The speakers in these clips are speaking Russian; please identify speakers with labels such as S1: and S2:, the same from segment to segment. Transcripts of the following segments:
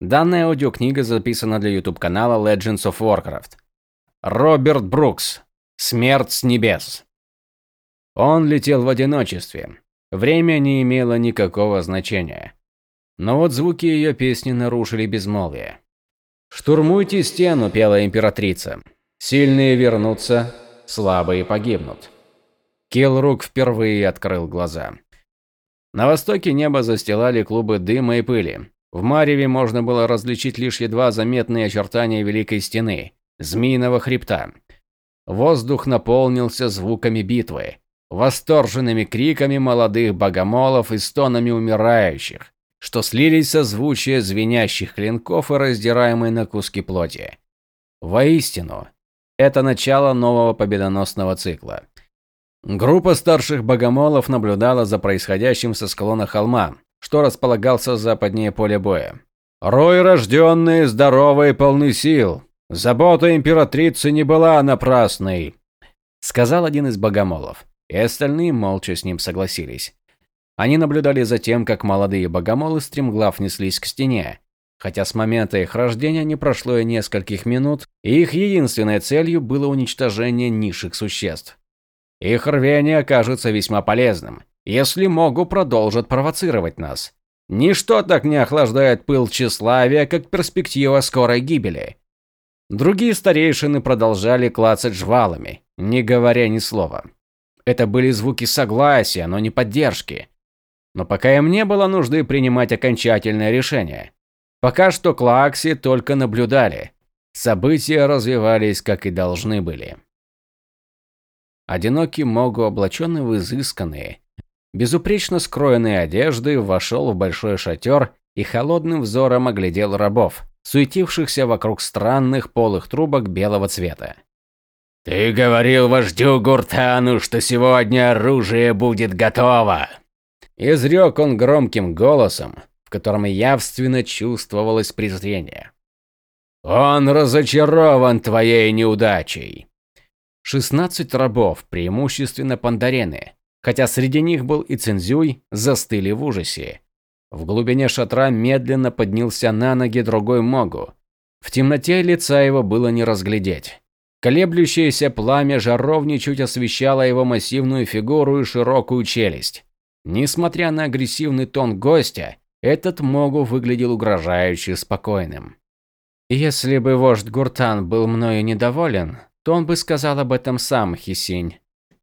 S1: Данная аудиокнига записана для YouTube-канала Legends of Warcraft. Роберт Брукс. Смерть с небес. Он летел в одиночестве. Время не имело никакого значения. Но вот звуки ее песни нарушили безмолвие. «Штурмуйте стену», – пела императрица. «Сильные вернутся, слабые погибнут». Килрук впервые открыл глаза. На востоке небо застилали клубы дыма и пыли. В Мареве можно было различить лишь едва заметные очертания Великой Стены, Змеиного Хребта. Воздух наполнился звуками битвы, восторженными криками молодых богомолов и стонами умирающих, что слились со звучия звенящих клинков и раздираемой на куски плоти. Воистину, это начало нового победоносного цикла. Группа старших богомолов наблюдала за происходящим со склона холма, что располагался западнее поля боя. Рой рожденные, здоровые, полны сил. Забота императрицы не была напрасной, сказал один из богомолов, и остальные молча с ним согласились. Они наблюдали за тем, как молодые богомолы стремглав неслись к стене, хотя с момента их рождения не прошло и нескольких минут, и их единственной целью было уничтожение низших существ. Их рвение окажется весьма полезным, если Могу продолжат провоцировать нас. Ничто так не охлаждает пыл тщеславия, как перспектива скорой гибели. Другие старейшины продолжали клацать жвалами, не говоря ни слова. Это были звуки согласия, но не поддержки. Но пока им не было нужды принимать окончательное решение. Пока что Клакси только наблюдали. События развивались, как и должны были. Одинокий Могу, облаченный в изысканные, безупречно скроенные одежды, вошел в большой шатер и холодным взором оглядел рабов, суетившихся вокруг странных полых трубок белого цвета.
S2: «Ты говорил вождю Гуртану, что сегодня оружие будет готово!»
S1: Изрек он громким голосом, в котором явственно чувствовалось презрение.
S2: «Он разочарован твоей неудачей!»
S1: 16 рабов, преимущественно пандарены, хотя среди них был и Цинзюй, застыли в ужасе. В глубине шатра медленно поднялся на ноги другой Могу. В темноте лица его было не разглядеть. Колеблющееся пламя жаровни чуть освещало его массивную фигуру и широкую челюсть. Несмотря на агрессивный тон гостя, этот Могу выглядел угрожающе спокойным. «Если бы вождь Гуртан был мною недоволен, то он бы сказал об этом сам, Хисинь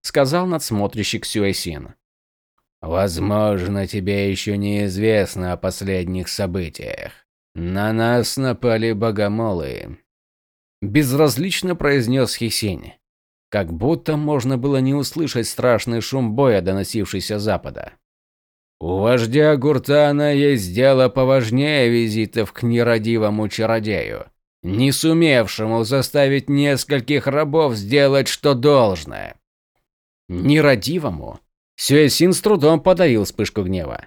S1: сказал надсмотрщик Сюэсин.
S2: Возможно, тебе еще неизвестно о последних событиях. На нас напали богомолы.
S1: Безразлично произнес Хисинь. Как будто можно было не услышать страшный шум боя, доносившийся с запада.
S2: У вождя Гуртана есть дело поважнее визитов к нерадивому чародею, не сумевшему заставить нескольких рабов сделать что должное
S1: нерадивому. Сюэсин с трудом подавил вспышку гнева.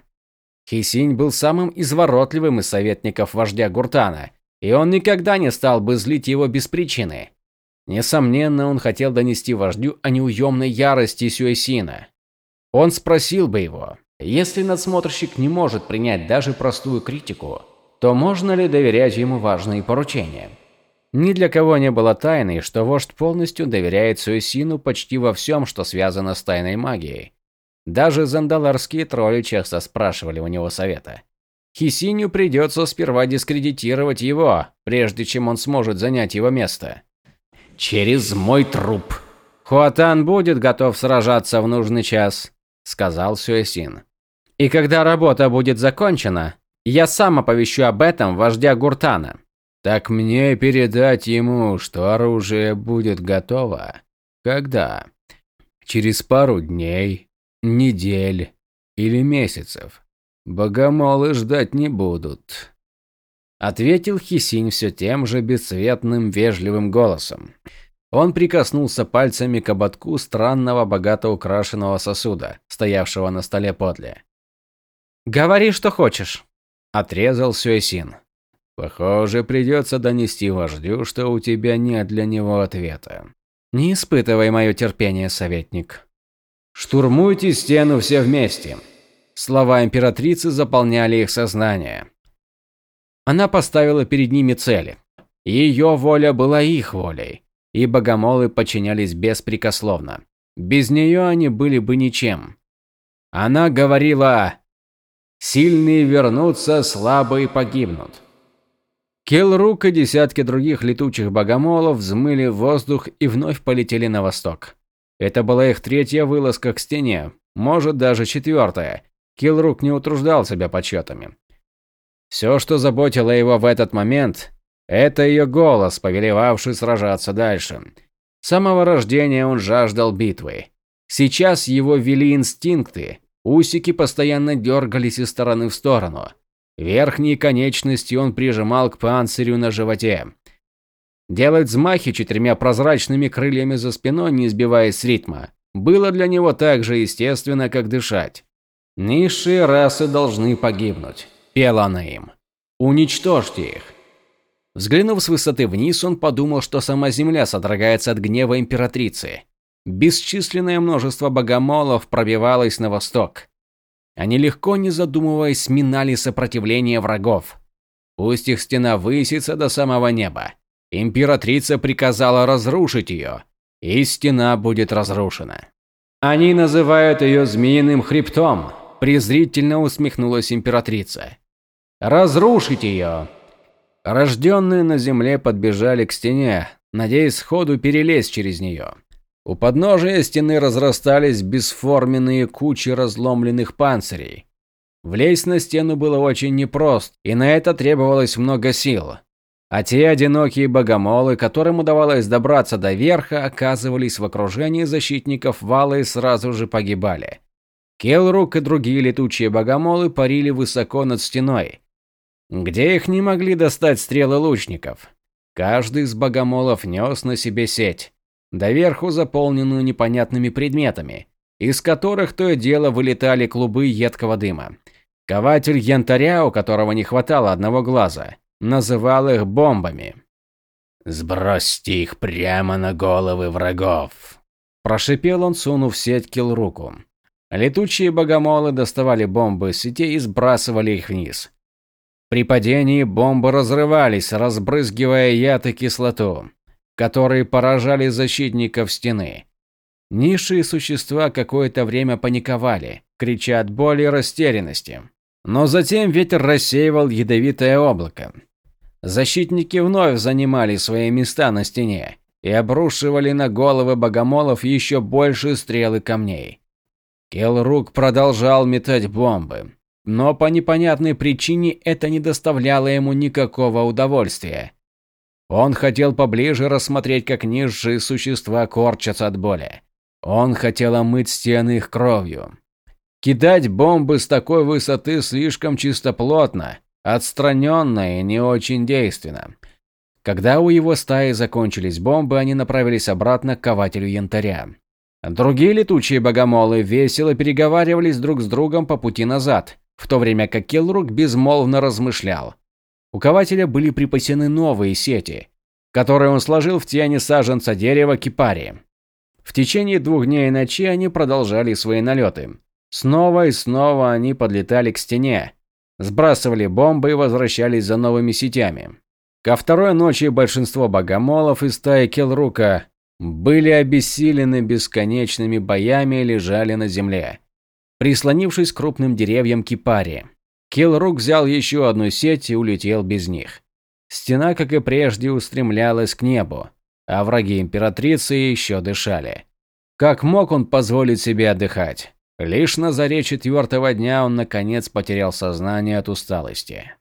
S1: Хисинь был самым изворотливым из советников вождя Гуртана, и он никогда не стал бы злить его без причины. Несомненно, он хотел донести вождю о неуемной ярости Сюэсина. Он спросил бы его, если надсмотрщик не может принять даже простую критику, то можно ли доверять ему важные поручения? Ни для кого не было тайной, что вождь полностью доверяет Суэсину почти во всем, что связано с тайной магией. Даже зандаларские тролли часто спрашивали у него совета. Хисиню придется сперва дискредитировать его, прежде чем он сможет занять его место. «Через мой труп!» «Хуатан будет готов сражаться в нужный час», – сказал Сюэсин. «И когда работа будет закончена, я сам оповещу об этом вождя Гуртана».
S2: Так мне передать ему, что оружие будет готово? Когда? Через пару дней, недель или месяцев. Богомолы ждать не будут.
S1: Ответил Хисинь все тем же бесцветным вежливым голосом. Он прикоснулся пальцами к ободку странного богато украшенного сосуда, стоявшего на столе подле. «Говори, что хочешь», – отрезал Сюэсин.
S2: Похоже, придется донести вождю, что у тебя нет для него ответа.
S1: Не испытывай мое терпение, советник.
S2: Штурмуйте стену все вместе.
S1: Слова императрицы заполняли их сознание. Она поставила перед ними цели. Ее воля была их волей, и богомолы подчинялись беспрекословно. Без нее они были бы ничем. Она говорила «Сильные вернутся, слабые погибнут». Келрук и десятки других летучих богомолов взмыли в воздух и вновь полетели на восток. Это была их третья вылазка к стене, может даже четвертая. Килрук не утруждал себя подсчетами. Все, что заботило его в этот момент, это ее голос, повелевавший сражаться дальше. С самого рождения он жаждал битвы. Сейчас его вели инстинкты, усики постоянно дергались из стороны в сторону. Верхние конечности он прижимал к панцирю на животе. Делать взмахи четырьмя прозрачными крыльями за спиной, не сбиваясь с ритма, было для него так же естественно, как дышать. «Низшие расы должны погибнуть», – пела она им. «Уничтожьте их». Взглянув с высоты вниз, он подумал, что сама Земля содрогается от гнева императрицы. Бесчисленное множество богомолов пробивалось на восток. Они легко, не задумываясь, сминали сопротивление врагов. Пусть их стена высится до самого неба. Императрица приказала разрушить ее, и стена будет разрушена. Они называют ее змеиным хребтом, презрительно усмехнулась императрица. Разрушить ее. Рожденные на земле подбежали к стене, надеясь сходу перелезть через нее. У подножия стены разрастались бесформенные кучи разломленных панцирей. Влезть на стену было очень непросто, и на это требовалось много сил. А те одинокие богомолы, которым удавалось добраться до верха, оказывались в окружении защитников вала и сразу же погибали. Келрук и другие летучие богомолы парили высоко над стеной, где их не могли достать стрелы лучников. Каждый из богомолов нес на себе сеть доверху заполненную непонятными предметами, из которых то и дело вылетали клубы едкого дыма. Кователь янтаря, у которого не хватало одного глаза, называл их бомбами. «Сбросьте их прямо на головы врагов!» Прошипел он, сунув сеть руку. Летучие богомолы доставали бомбы с сетей и сбрасывали их вниз. При падении бомбы разрывались, разбрызгивая яд и кислоту которые поражали защитников стены. Низшие существа какое-то время паниковали, крича от боли и растерянности. Но затем ветер рассеивал ядовитое облако. Защитники вновь занимали свои места на стене и обрушивали на головы богомолов еще больше стрел и камней. Келрук продолжал метать бомбы, но по непонятной причине это не доставляло ему никакого удовольствия. Он хотел поближе рассмотреть, как низшие существа корчатся от боли. Он хотел омыть стены их кровью. Кидать бомбы с такой высоты слишком чистоплотно, отстраненно и не очень действенно. Когда у его стаи закончились бомбы, они направились обратно к кователю янтаря. Другие летучие богомолы весело переговаривались друг с другом по пути назад, в то время как Келрук безмолвно размышлял. У кователя были припасены новые сети, которые он сложил в тени саженца дерева кипари. В течение двух дней и ночи они продолжали свои налеты. Снова и снова они подлетали к стене, сбрасывали бомбы и возвращались за новыми сетями. Ко второй ночи большинство богомолов из стаи Келрука были обессилены бесконечными боями и лежали на земле, прислонившись к крупным деревьям кипари. Килрук взял еще одну сеть и улетел без них. Стена, как и прежде, устремлялась к небу, а враги императрицы еще дышали. Как мог он позволить себе отдыхать? Лишь на заре четвертого дня он наконец потерял сознание от усталости.